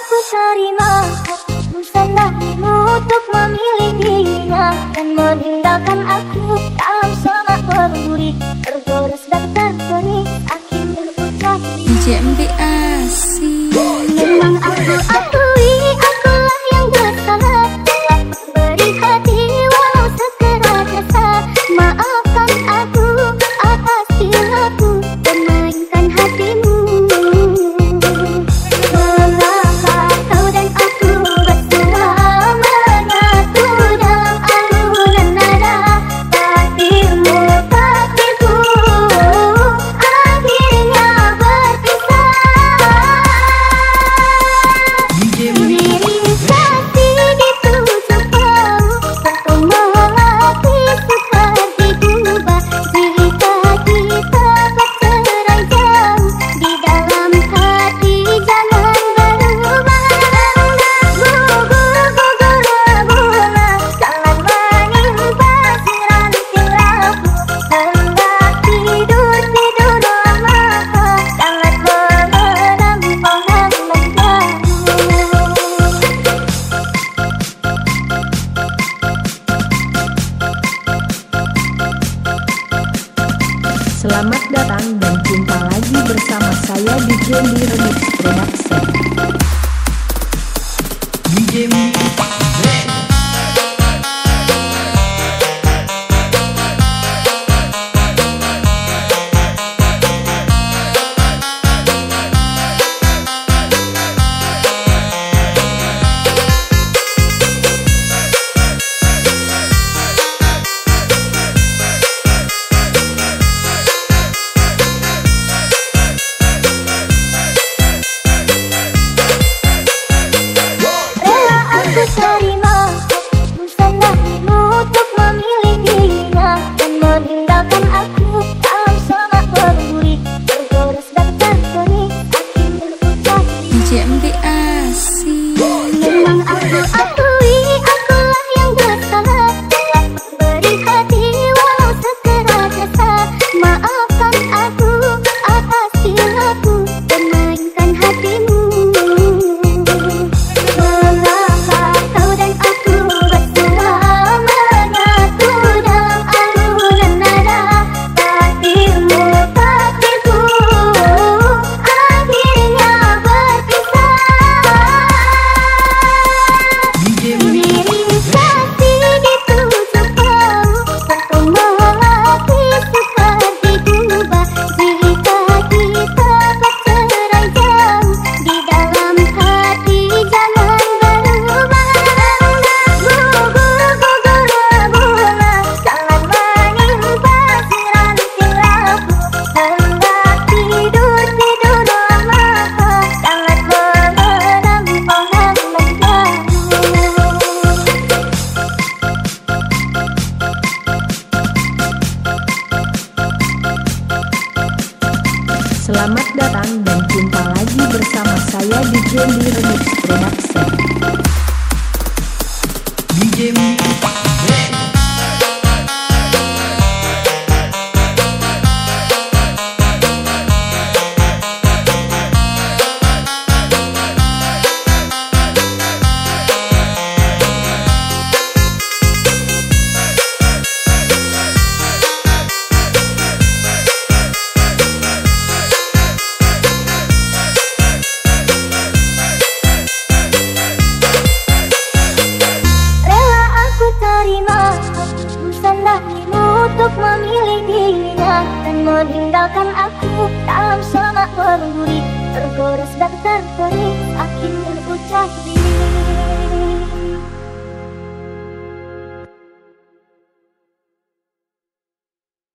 Aku terima Musnahmu untuk memilih dia Dan meninggalkan aku. tak Selamat datang dan jumpa lagi bersama saya di Jendi Remix. Remix. Selamat datang dan jumpa lagi bersama saya di Jendi Remix Production. DJ Remix untuk memilih dirinya dan meninggalkan aku. Dalam semak memburi tergores dan terkering akhirnya